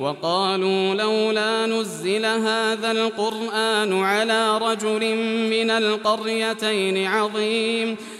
وقالوا لولا نزل هذا القرآن على رجل من القريتين عظيم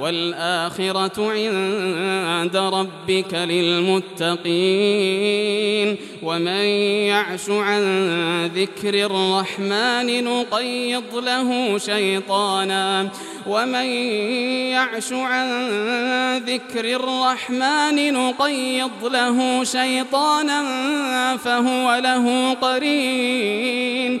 والآخرة عند ربك للمتقين. ومن يعش عن ذكر الرحمن نقيض له شيطانا. ومن يعش عن ذكر الرحمن نقيض له شيطانا فهو له قرين.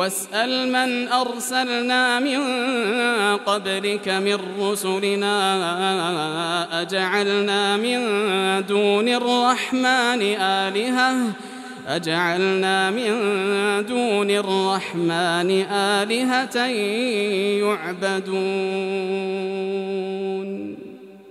واسأل من أرسلنا من قبلك من رسلنا أجعلنا من دون الرحمن آلهةً؟ أجعلنا من دون الرحمن آلهة يعبدون.